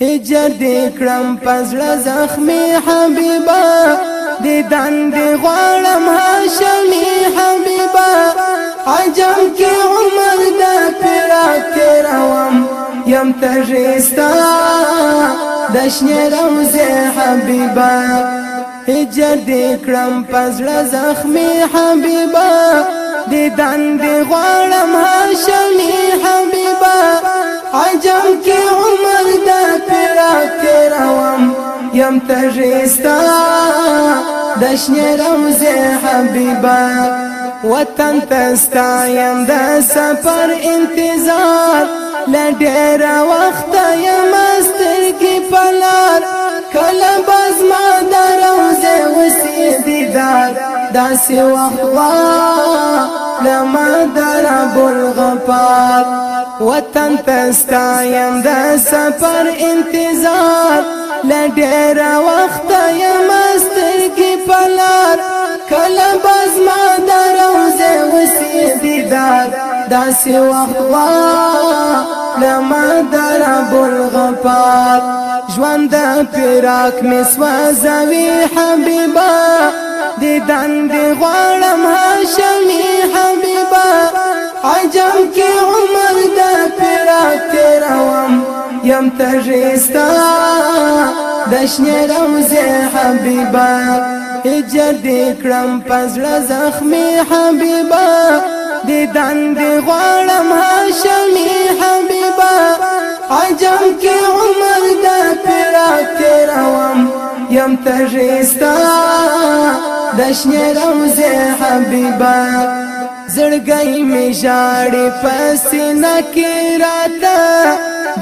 هجر دې کړم پزړه زخمي حبيبا دې دند غړم هاشمي حبيبا عجم کې عمر دا پیرا تیروم يم تجستا دشنه روزه حبيبا هجر دې کړم پزړه زخمي حبيبا دې دند غړم هاشمي حبيبا عجم کې کم تهجستا دشنی روز حبیبا وطن تستا یم د سفر انتظار لډیر وخت یم سترګې پلار کله باز ما دروزه وسی دیدار داسې وخوا لما در بول غفار وطن تستایم د سفر انتظار لډیر وخت یم سترګې پلار کله باز ما دروزه وسی دیدار داسې وخوا لما در ابو الغفار ژوند پیراک می سوځوي حبیبا دیدن دی غړم هاشمی حبیبا عجم کې عمر د پیراک تیروم یم تجستا دشنه روزه حبیبا اجر دې کړم پزړه زخمی حبیبا دیدن دی غړم هاشمی حبیبا با عجم کې عمر دا پیرا تیروم یم تجستا د شنه روز حبیبا زړګي می جاړې پس نه کې راتا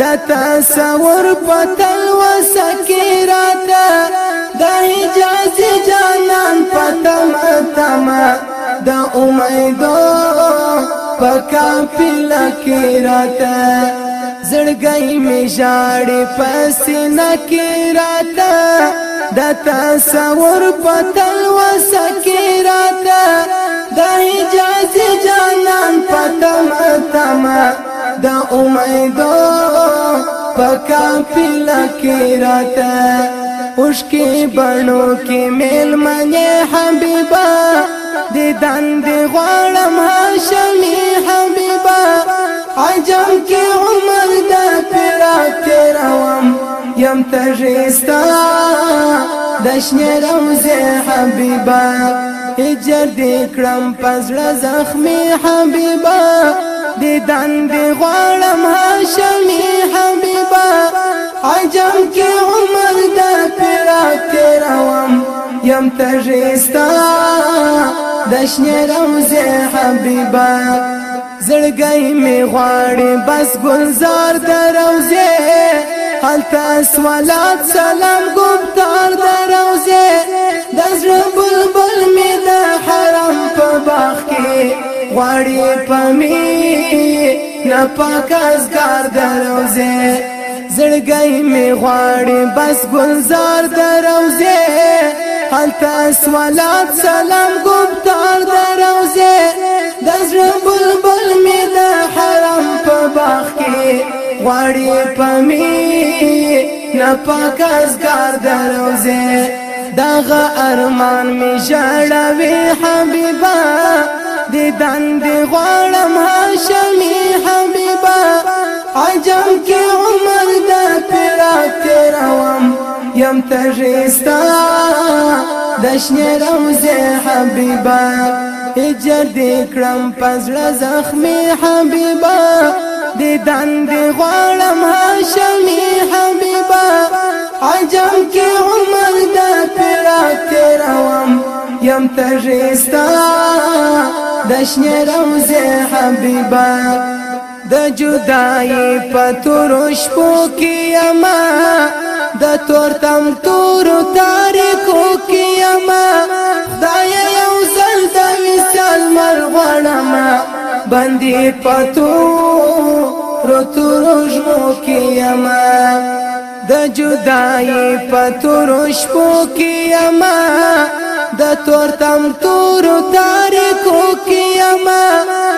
د تصور پتل وسکه راتا د حجاز جانان پتم تما د امیدو پکا پلکه راتا زړګي می ژاړې پسینه کې راته د تصور پتل وسکه راته د اجازه جانان پتم تما د امیدو پکا پلا کې راته اوشکی بڼو کې میل منې حبیبا د دند غړم هاشمي حبیبا عجم کې عمر دا پیرا تیروم یم تجستا دشنه روزه حبیبا هجر دې کړم پزړه زخمی حبیبا دې دند غړم هاشمی حبیبا عجم کې عمر دا پیرا تیروم یم تجستا دشنه روزه حبیبا زړګي می غواړي بس گلزار دروزه حالتا سوالات سلام ګمتار دروزه د زړه بلبل می د حرم په باغ کې غواړي پمي نه پاک ازګار دروزه زړګي می غواړي بس گلزار دروزه حالتا سوالات سلام ګمتار دروزه پمی نپاک ازگار دروزه داغ ارمان می جڑوی حبیبا دیدن دی غوڑم حاشمی حبیبا عجم کی عمر دا پیرا تیروم یم تجیستا دشن روزه حبیبا اجر دی کرم پزړه زخمی حبیبا دیدن دی غوړم هاشمی حبیبا عجم کې عمر دا پیرا تیروم یم تجستا دشنه روزه حبیبا د جدای پتورش پو کیما د تورتم تور تاریخو کیما خدای یو زل د وصال مرغړما باندې پتو رتو ژمو کیما د جدای پتو رشپو کیما د تور تم تور تاریکو کیما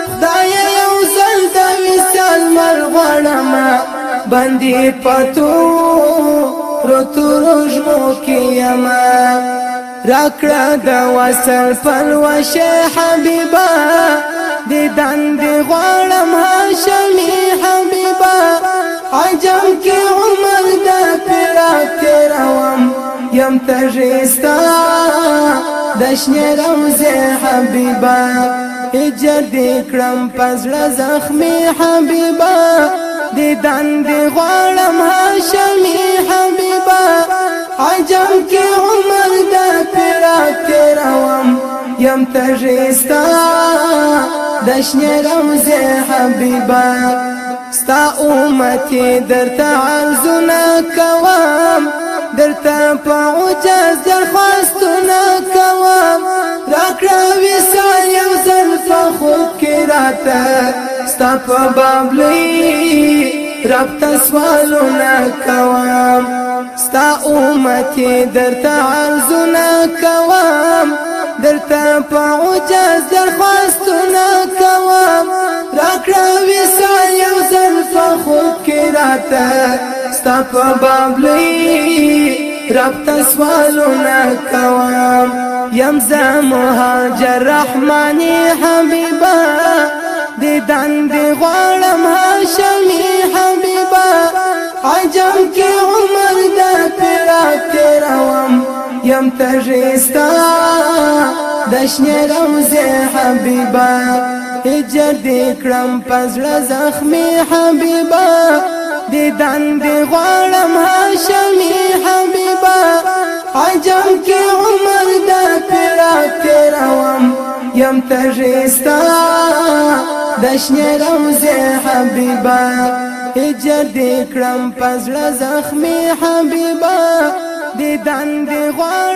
خدای یو زل د وسال مرغړما باندې پتو رتو ژمو کیما راکړه د وصل پر وشه حبیبا دیدن دی غوړم هاشمی حبیبا عجم کې عمر د پیرا تیروم یم تجستا دشنه روزه حبیبا اجر دې کړم پزړه زخمی حبیبا دیدن دی غوړم هاشمی حبیبا عجم کې عمر د پیرا تیروم یم تغیستا دشنی روز حبیبا ستا اومتی در تا عرضو نکوام در تا پا عجاز در خواستو نکوام راکراوی سان یم زلف خود کی راتا ستا پا بابلی رب سوالو نکوام ستا اومتی در تا عرضو نکوام درتا پاو جز درخواستونه کوم راکړه وسال یو زلف خو کې راته ستا په بابلې رب تسوالونه کوم یم زه مهاجر رحماني حبيبا دې دند غړم هاشمي حبيبا عجم کې عمر دا پیرا تیروم یم تجستا دشنی روزی حبیبا اجر دی کرم پزړه زخمی حبیبا دیدن دی غوړم هاشمی حبیبا عجم کې عمر دا پیرا تیروم یم تجستا دشنی روزی حبیبا اجر دی کرم پزړه زخمی حبیبا دیدن دی غوړم